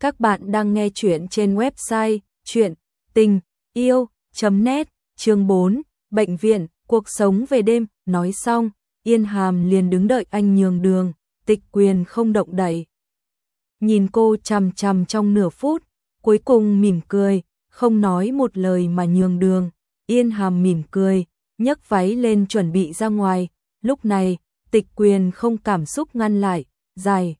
Các bạn đang nghe chuyện trên website chuyện tình yêu.net chương 4, bệnh viện, cuộc sống về đêm, nói xong, Yên Hàm liền đứng đợi anh nhường đường, tịch quyền không động đậy. Nhìn cô chằm chằm trong nửa phút, cuối cùng mỉm cười, không nói một lời mà nhường đường, Yên Hàm mỉm cười, nhấc váy lên chuẩn bị ra ngoài, lúc này, tịch quyền không cảm xúc ngăn lại, dài.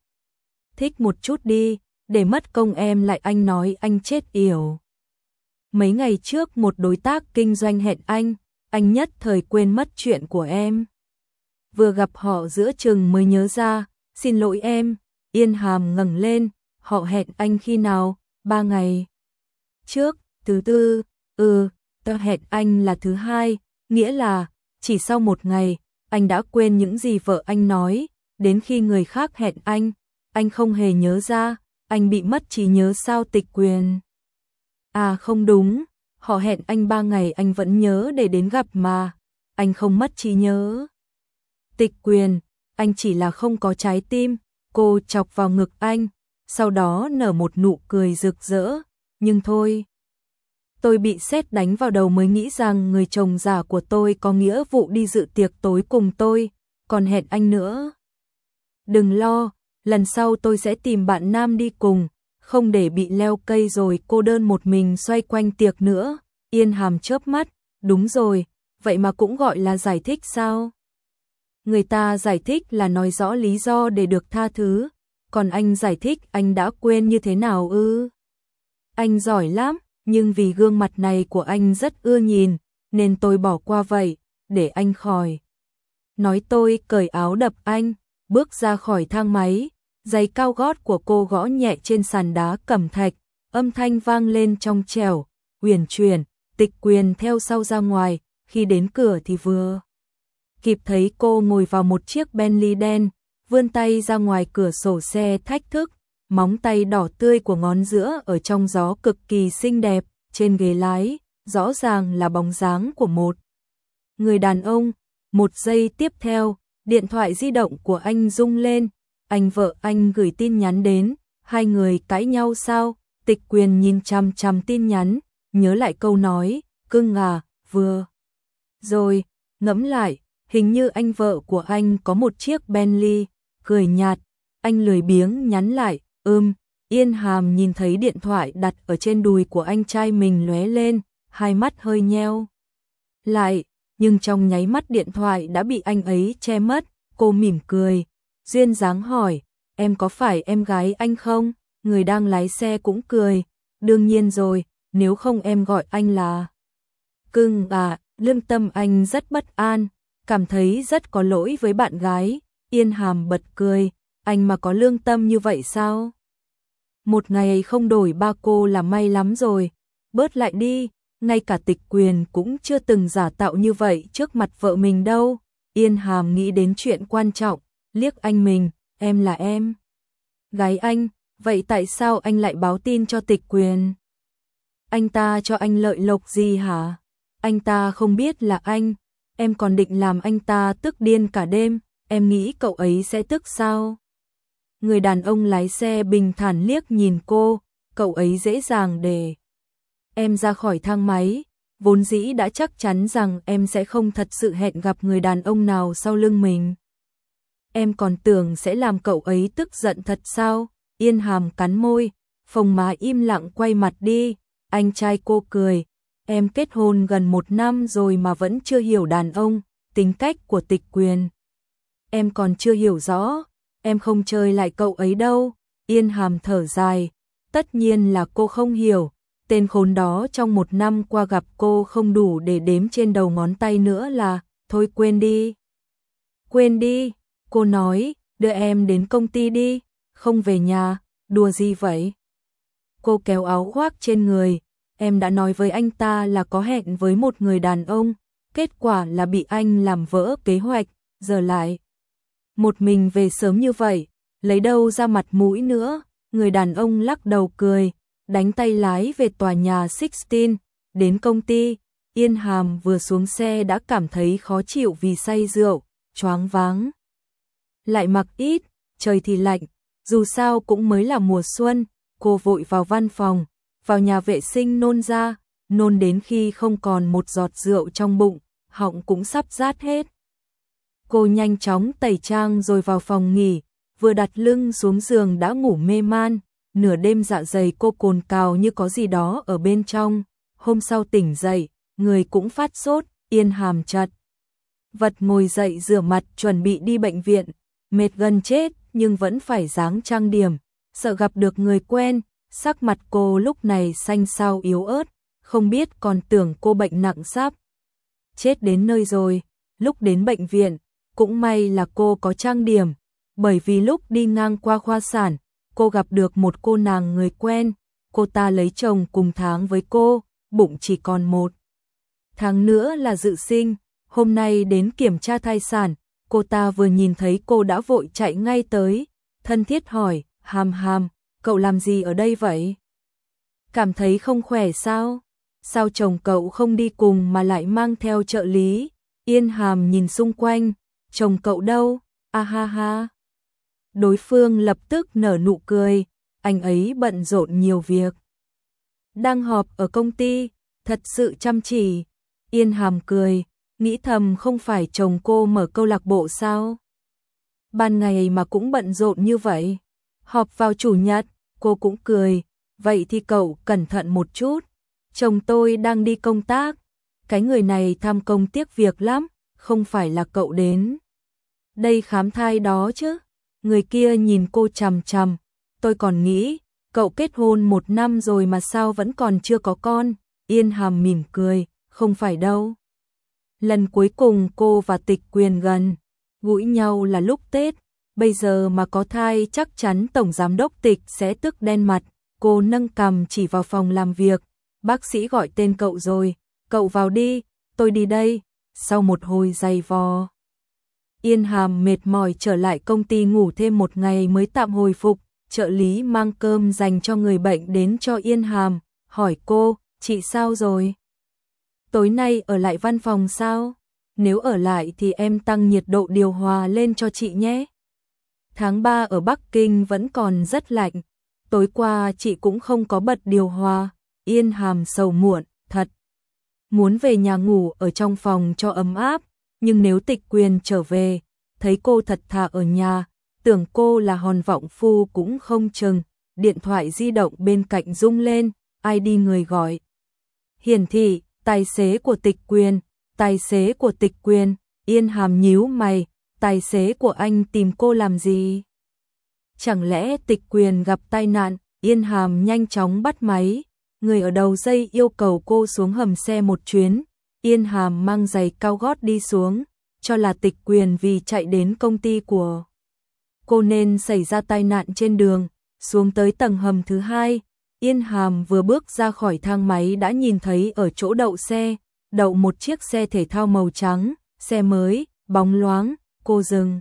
Thích một chút đi, để mất công em lại anh nói anh chết yểu. Mấy ngày trước một đối tác kinh doanh hẹn anh, anh nhất thời quên mất chuyện của em. Vừa gặp họ giữa chừng mới nhớ ra, xin lỗi em, Yên Hàm ngẩng lên, họ hẹn anh khi nào, ba ngày. Trước, thứ tư, ừ, tao hẹn anh là thứ hai, nghĩa là, chỉ sau một ngày, anh đã quên những gì vợ anh nói, đến khi người khác hẹn anh, anh không hề nhớ ra, anh bị mất trí nhớ sao tịch quyền. À không đúng, họ hẹn anh ba ngày anh vẫn nhớ để đến gặp mà, anh không mất trí nhớ. Tịch quyền, anh chỉ là không có trái tim, cô chọc vào ngực anh, sau đó nở một nụ cười rực rỡ, nhưng thôi. Tôi bị xét đánh vào đầu mới nghĩ rằng người chồng già của tôi có nghĩa vụ đi dự tiệc tối cùng tôi, còn hẹn anh nữa. Đừng lo, lần sau tôi sẽ tìm bạn nam đi cùng, không để bị leo cây rồi cô đơn một mình xoay quanh tiệc nữa. Yên hàm chớp mắt, đúng rồi, vậy mà cũng gọi là giải thích sao? Người ta giải thích là nói rõ lý do để được tha thứ, còn anh giải thích anh đã quên như thế nào ư? Anh giỏi lắm, nhưng vì gương mặt này của anh rất ưa nhìn, nên tôi bỏ qua vậy, để anh khỏi. Nói tôi cởi áo đập anh, bước ra khỏi thang máy, giày cao gót của cô gõ nhẹ trên sàn đá cẩm thạch, âm thanh vang lên trong trẻo, huyền truyền, tịch quyền theo sau ra ngoài, khi đến cửa thì vừa. Kịp thấy cô ngồi vào một chiếc Bentley đen, vươn tay ra ngoài cửa sổ xe thách thức, móng tay đỏ tươi của ngón giữa ở trong gió cực kỳ xinh đẹp, trên ghế lái, rõ ràng là bóng dáng của một người đàn ông. Một giây tiếp theo, điện thoại di động của anh rung lên, anh vợ anh gửi tin nhắn đến, hai người cãi nhau sao? Tịch quyền nhìn chăm chăm tin nhắn, nhớ lại câu nói, cưng à, vừa. Rồi, ngẫm lại, hình như anh vợ của anh có một chiếc Bentley, cười nhạt, anh lười biếng nhắn lại, ưm, Yên Hàm nhìn thấy điện thoại đặt ở trên đùi của anh trai mình lóe lên, hai mắt hơi nheo. Lại, nhưng trong nháy mắt điện thoại đã bị anh ấy che mất, cô mỉm cười, duyên dáng hỏi, em có phải em gái anh không? Người đang lái xe cũng cười, đương nhiên rồi, nếu không em gọi anh là... Cưng à, lương tâm anh rất bất an, cảm thấy rất có lỗi với bạn gái, yên hàm bật cười, anh mà có lương tâm như vậy sao? Một ngày không đổi ba cô là may lắm rồi, bớt lại đi, ngay cả tịch quyền cũng chưa từng giả tạo như vậy trước mặt vợ mình đâu. Yên hàm nghĩ đến chuyện quan trọng, liếc anh mình, em là em. Gái anh, vậy tại sao anh lại báo tin cho tịch quyền? Anh ta cho anh lợi lộc gì hả? Anh ta không biết là anh, em còn định làm anh ta tức điên cả đêm, em nghĩ cậu ấy sẽ tức sao? Người đàn ông lái xe bình thản liếc nhìn cô, cậu ấy dễ dàng để em ra khỏi thang máy, vốn dĩ đã chắc chắn rằng em sẽ không thật sự hẹn gặp người đàn ông nào sau lưng mình. Em còn tưởng sẽ làm cậu ấy tức giận thật sao? Yên hàm cắn môi, phồng má im lặng quay mặt đi, anh trai cô cười, em kết hôn gần một năm rồi mà vẫn chưa hiểu đàn ông, tính cách của tịch quyền. Em còn chưa hiểu rõ, em không chơi lại cậu ấy đâu, yên hàm thở dài, tất nhiên là cô không hiểu, tên khốn đó trong một năm qua gặp cô không đủ để đếm trên đầu ngón tay nữa là, thôi quên đi. Quên đi, cô nói, đưa em đến công ty đi, không về nhà, đùa gì vậy? Cô kéo áo khoác trên người, em đã nói với anh ta là có hẹn với một người đàn ông, kết quả là bị anh làm vỡ kế hoạch, giờ lại. Một mình về sớm như vậy, lấy đâu ra mặt mũi nữa, người đàn ông lắc đầu cười, đánh tay lái về tòa nhà Sixteen, đến công ty, Yên Hàm vừa xuống xe đã cảm thấy khó chịu vì say rượu, choáng váng. Lại mặc ít, trời thì lạnh, dù sao cũng mới là mùa xuân, cô vội vào văn phòng, vào nhà vệ sinh nôn ra, nôn đến khi không còn một giọt rượu trong bụng, họng cũng sắp rát hết. Cô nhanh chóng tẩy trang rồi vào phòng nghỉ, vừa đặt lưng xuống giường đã ngủ mê man, nửa đêm dạ dày cô cồn cào như có gì đó ở bên trong, hôm sau tỉnh dậy, người cũng phát sốt, yên hàm chặt. Vật ngồi dậy rửa mặt chuẩn bị đi bệnh viện, mệt gần chết nhưng vẫn phải dáng trang điểm, sợ gặp được người quen, sắc mặt cô lúc này xanh xao yếu ớt, không biết còn tưởng cô bệnh nặng sắp. Chết đến nơi rồi, lúc đến bệnh viện, cũng may là cô có trang điểm, bởi vì lúc đi ngang qua khoa sản, cô gặp được một cô nàng người quen, cô ta lấy chồng cùng tháng với cô, bụng chỉ còn một. Tháng nữa là dự sinh, hôm nay đến kiểm tra thai sản, cô ta vừa nhìn thấy cô đã vội chạy ngay tới, thân thiết hỏi, hàm hàm, cậu làm gì ở đây vậy? Cảm thấy không khỏe sao? Sao chồng cậu không đi cùng mà lại mang theo trợ lý? Yên hàm nhìn xung quanh, chồng cậu đâu? A ha ha. Đối phương lập tức nở nụ cười, anh ấy bận rộn nhiều việc. Đang họp ở công ty, thật sự chăm chỉ. Yên hàm cười, nghĩ thầm không phải chồng cô mở câu lạc bộ sao? Ban ngày mà cũng bận rộn như vậy. Họp vào chủ nhật, cô cũng cười, vậy thì cậu cẩn thận một chút. Chồng tôi đang đi công tác, cái người này tham công tiếc việc lắm, không phải là cậu đến. Đây khám thai đó chứ. Người kia nhìn cô chằm chằm, tôi còn nghĩ, cậu kết hôn một năm rồi mà sao vẫn còn chưa có con. Yên hàm mỉm cười, không phải đâu. Lần cuối cùng cô và tịch quyền gần, gũi nhau là lúc Tết, bây giờ mà có thai chắc chắn Tổng Giám đốc tịch sẽ tức đen mặt. Cô nâng cầm chỉ vào phòng làm việc, bác sĩ gọi tên cậu rồi, cậu vào đi, tôi đi đây, sau một hồi dày vò. Yên Hàm mệt mỏi trở lại công ty ngủ thêm một ngày mới tạm hồi phục, trợ lý mang cơm dành cho người bệnh đến cho Yên Hàm, hỏi cô, chị sao rồi? Tối nay ở lại văn phòng sao? Nếu ở lại thì em tăng nhiệt độ điều hòa lên cho chị nhé. Tháng 3 ở Bắc Kinh vẫn còn rất lạnh, tối qua chị cũng không có bật điều hòa, Yên Hàm sầu muộn, thật. Muốn về nhà ngủ ở trong phòng cho ấm áp, nhưng nếu tịch quyền trở về, thấy cô thật thà ở nhà, tưởng cô là hòn vọng phu cũng không chừng, điện thoại di động bên cạnh rung lên, ai đi người gọi. Hiển thị, tài xế của tịch quyền, tài xế của tịch quyền, yên hàm nhíu mày, tài xế của anh tìm cô làm gì? Chẳng lẽ tịch quyền gặp tai nạn, yên hàm nhanh chóng bắt máy, người ở đầu dây yêu cầu cô xuống hầm xe một chuyến, Yên Hàm mang giày cao gót đi xuống, cho là tịch quyền vì chạy đến công ty của cô nên xảy ra tai nạn trên đường, xuống tới tầng hầm thứ hai. Yên Hàm vừa bước ra khỏi thang máy đã nhìn thấy ở chỗ đậu xe, đậu một chiếc xe thể thao màu trắng, xe mới, bóng loáng, cô dừng.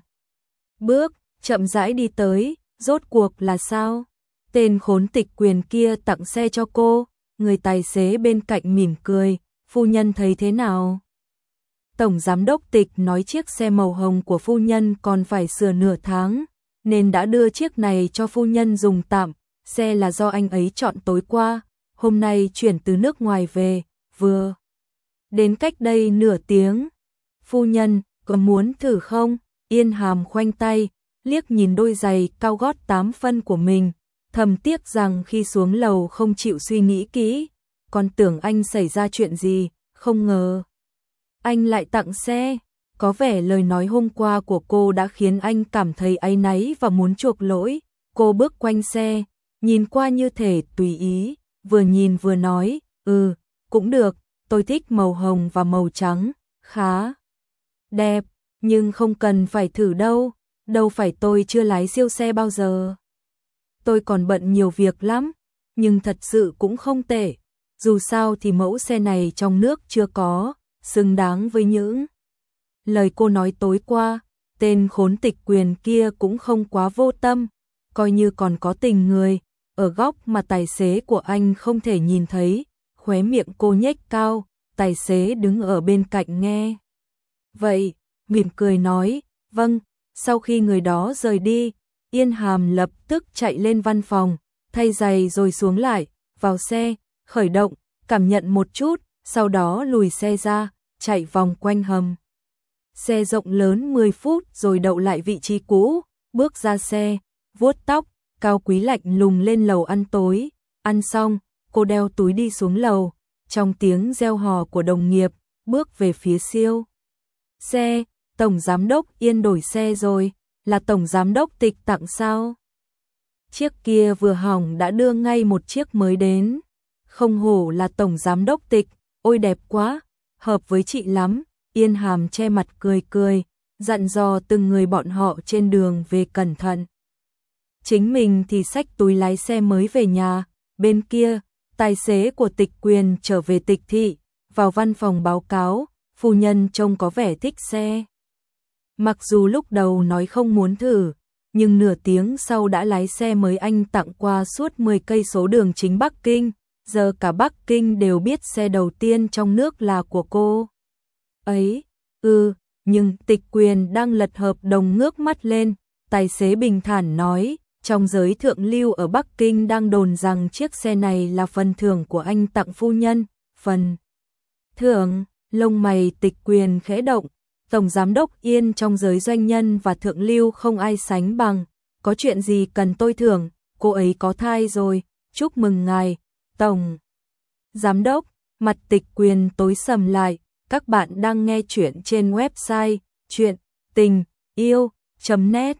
Bước, chậm rãi đi tới, rốt cuộc là sao? Tên khốn tịch quyền kia tặng xe cho cô, người tài xế bên cạnh mỉm cười, phu nhân thấy thế nào? Tổng giám đốc tịch nói chiếc xe màu hồng của phu nhân còn phải sửa nửa tháng, nên đã đưa chiếc này cho phu nhân dùng tạm, xe là do anh ấy chọn tối qua, hôm nay chuyển từ nước ngoài về, vừa. Đến cách đây nửa tiếng, phu nhân, có muốn thử không? Yên hàm khoanh tay, liếc nhìn đôi giày cao gót 8 phân của mình, thầm tiếc rằng khi xuống lầu không chịu suy nghĩ kỹ, còn tưởng anh xảy ra chuyện gì, không ngờ. Anh lại tặng xe, có vẻ lời nói hôm qua của cô đã khiến anh cảm thấy áy náy và muốn chuộc lỗi. Cô bước quanh xe, nhìn qua như thể tùy ý, vừa nhìn vừa nói, ừ, cũng được, tôi thích màu hồng và màu trắng, khá đẹp, nhưng không cần phải thử đâu, đâu phải tôi chưa lái siêu xe bao giờ. Tôi còn bận nhiều việc lắm, nhưng thật sự cũng không tệ dù sao thì mẫu xe này trong nước chưa có, xứng đáng với những lời cô nói tối qua, tên khốn tịch quyền kia cũng không quá vô tâm, coi như còn có tình người, ở góc mà tài xế của anh không thể nhìn thấy, khóe miệng cô nhếch cao, tài xế đứng ở bên cạnh nghe. Vậy, mỉm cười nói, vâng, sau khi người đó rời đi, Yên Hàm lập tức chạy lên văn phòng, thay giày rồi xuống lại, vào xe, khởi động, cảm nhận một chút, sau đó lùi xe ra, chạy vòng quanh hầm. Xe rộng lớn 10 phút rồi đậu lại vị trí cũ, bước ra xe, vuốt tóc, cao quý lạnh lùng lên lầu ăn tối, ăn xong, cô đeo túi đi xuống lầu, trong tiếng reo hò của đồng nghiệp, bước về phía siêu. Xe, Tổng Giám Đốc Yên đổi xe rồi, là Tổng Giám Đốc tịch tặng sao? Chiếc kia vừa hỏng đã đưa ngay một chiếc mới đến. Không hổ là Tổng Giám Đốc tịch, ôi đẹp quá, hợp với chị lắm. Yên hàm che mặt cười cười, dặn dò từng người bọn họ trên đường về cẩn thận. Chính mình thì xách túi lái xe mới về nhà, bên kia, tài xế của tịch quyền trở về tịch thị, vào văn phòng báo cáo, phu nhân trông có vẻ thích xe. Mặc dù lúc đầu nói không muốn thử, nhưng nửa tiếng sau đã lái xe mới anh tặng qua suốt 10 cây số đường chính Bắc Kinh, giờ cả Bắc Kinh đều biết xe đầu tiên trong nước là của cô. Ấy, ừ, nhưng tịch quyền đang lật hợp đồng ngước mắt lên, tài xế bình thản nói, trong giới thượng lưu ở Bắc Kinh đang đồn rằng chiếc xe này là phần thưởng của anh tặng phu nhân, phần. Thưởng, lông mày tịch quyền khẽ động, Tổng Giám đốc Yên trong giới doanh nhân và thượng lưu không ai sánh bằng, có chuyện gì cần tôi thưởng, cô ấy có thai rồi, chúc mừng ngài, Tổng Giám đốc, mặt tịch quyền tối sầm lại, các bạn đang nghe chuyện trên website chuyện tình yêu.net